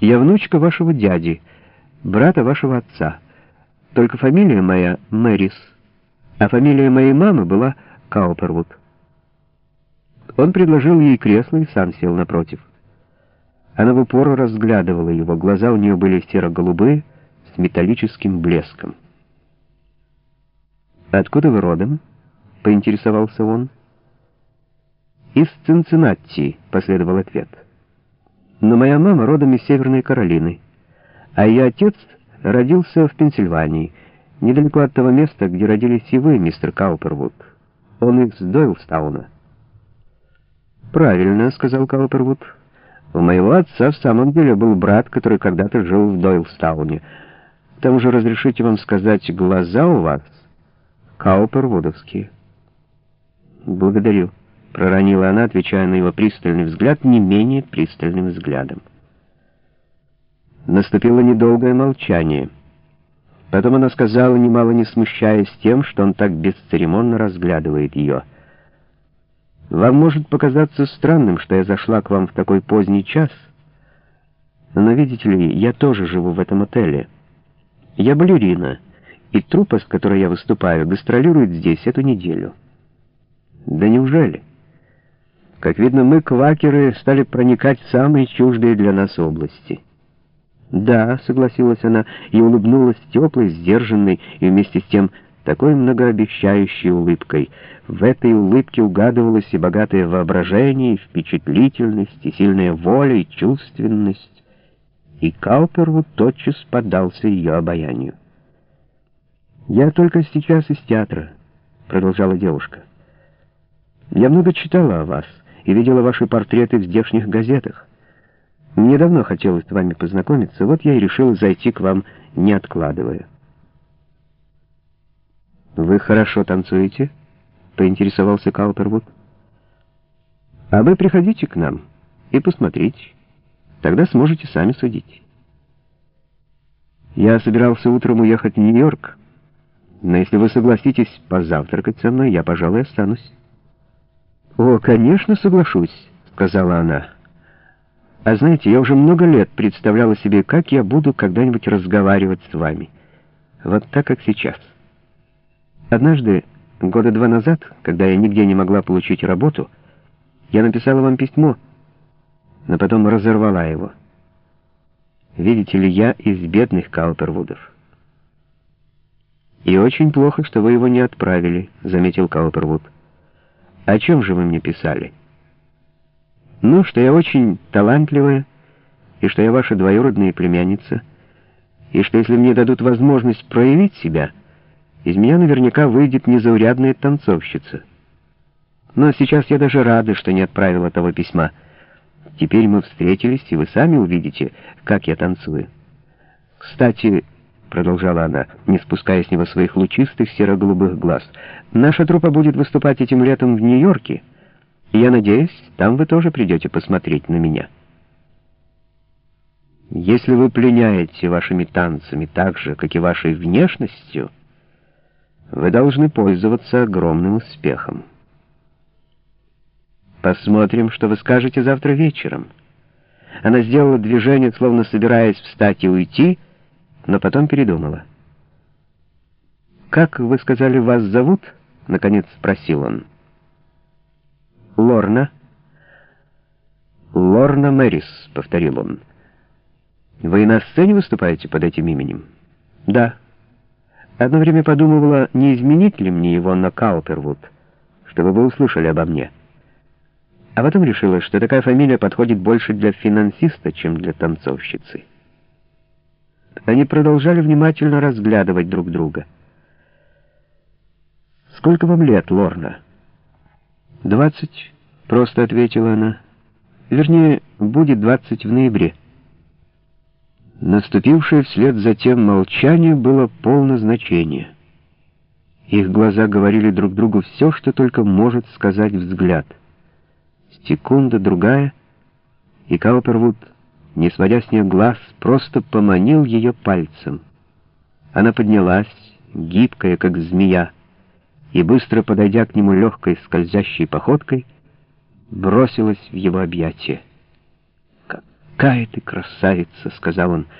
Я внучка вашего дяди, брата вашего отца. Только фамилия моя Мэрис, а фамилия моей мамы была Каупервуд. Он предложил ей кресло и сам сел напротив. Она в упор разглядывала его, глаза у нее были серо-голубые, с металлическим блеском. «Откуда вы родом?» — поинтересовался он. «Из Цинциннати», — последовал ответ. «Но моя мама родом из Северной Каролины, а ее отец родился в Пенсильвании, недалеко от того места, где родились и вы, мистер Каупервуд. Он из Дойлстауна». «Правильно», — сказал Каупервуд. «У моего отца в самом деле был брат, который когда-то жил в Дойлстауне. К тому же, разрешите вам сказать, глаза у вас Каупервудовские». «Благодарю», — проронила она, отвечая на его пристальный взгляд не менее пристальным взглядом. Наступило недолгое молчание. Потом она сказала, немало не смущаясь тем, что он так бесцеремонно разглядывает ее — вам может показаться странным, что я зашла к вам в такой поздний час, но, видите ли, я тоже живу в этом отеле. Я балерина, и труппа, с которой я выступаю, гастролирует здесь эту неделю. Да неужели? Как видно, мы, квакеры, стали проникать в самые чуждые для нас области. Да, согласилась она и улыбнулась теплой, сдержанной и вместе с тем такой многообещающей улыбкой. В этой улыбке угадывалось и богатое воображение, и впечатлительность, и сильная воля, и чувственность. И Каупервуд тотчас поддался ее обаянию. «Я только сейчас из театра», — продолжала девушка. «Я много читала о вас и видела ваши портреты в здешних газетах. Мне давно хотелось с вами познакомиться, вот я и решила зайти к вам, не откладывая». «Вы хорошо танцуете?» — поинтересовался Каупервуд. «А вы приходите к нам и посмотрите. Тогда сможете сами судить». «Я собирался утром уехать в Нью-Йорк, но если вы согласитесь позавтракать со мной, я, пожалуй, останусь». «О, конечно, соглашусь», — сказала она. «А знаете, я уже много лет представляла себе, как я буду когда-нибудь разговаривать с вами. Вот так, как сейчас». Однажды, года два назад, когда я нигде не могла получить работу, я написала вам письмо, но потом разорвала его. Видите ли, я из бедных Каупервудов. «И очень плохо, что вы его не отправили», — заметил Каупервуд. «О чем же вы мне писали?» «Ну, что я очень талантливая, и что я ваша двоюродная племянница, и что если мне дадут возможность проявить себя...» из меня наверняка выйдет незаурядная танцовщица. Но сейчас я даже рада, что не отправила того письма. Теперь мы встретились, и вы сами увидите, как я танцую. Кстати, — продолжала она, не спуская с него своих лучистых серо-голубых глаз, — наша труппа будет выступать этим летом в Нью-Йорке, и я надеюсь, там вы тоже придете посмотреть на меня. Если вы пленяете вашими танцами так же, как и вашей внешностью, — вы должны пользоваться огромным успехом. Посмотрим, что вы скажете завтра вечером. Она сделала движение, словно собираясь встать и уйти, но потом передумала. «Как, вы сказали, вас зовут?» — наконец спросил он. «Лорна». «Лорна Мэрис», — повторил он. «Вы на сцене выступаете под этим именем?» «Да». Одно время подумывала, не изменить ли мне его на Каупервуд, чтобы вы услышали обо мне. А потом решила, что такая фамилия подходит больше для финансиста, чем для танцовщицы. Они продолжали внимательно разглядывать друг друга. «Сколько вам лет, Лорна?» «Двадцать», — просто ответила она. «Вернее, будет двадцать в ноябре». Наступившее вслед за тем молчание было полно значения. Их глаза говорили друг другу все, что только может сказать взгляд. Секунда, другая, и Каупервуд, не сводя с нее глаз, просто поманил ее пальцем. Она поднялась, гибкая, как змея, и, быстро подойдя к нему легкой скользящей походкой, бросилась в его объятия. «Какая ты красавица!» — сказал он.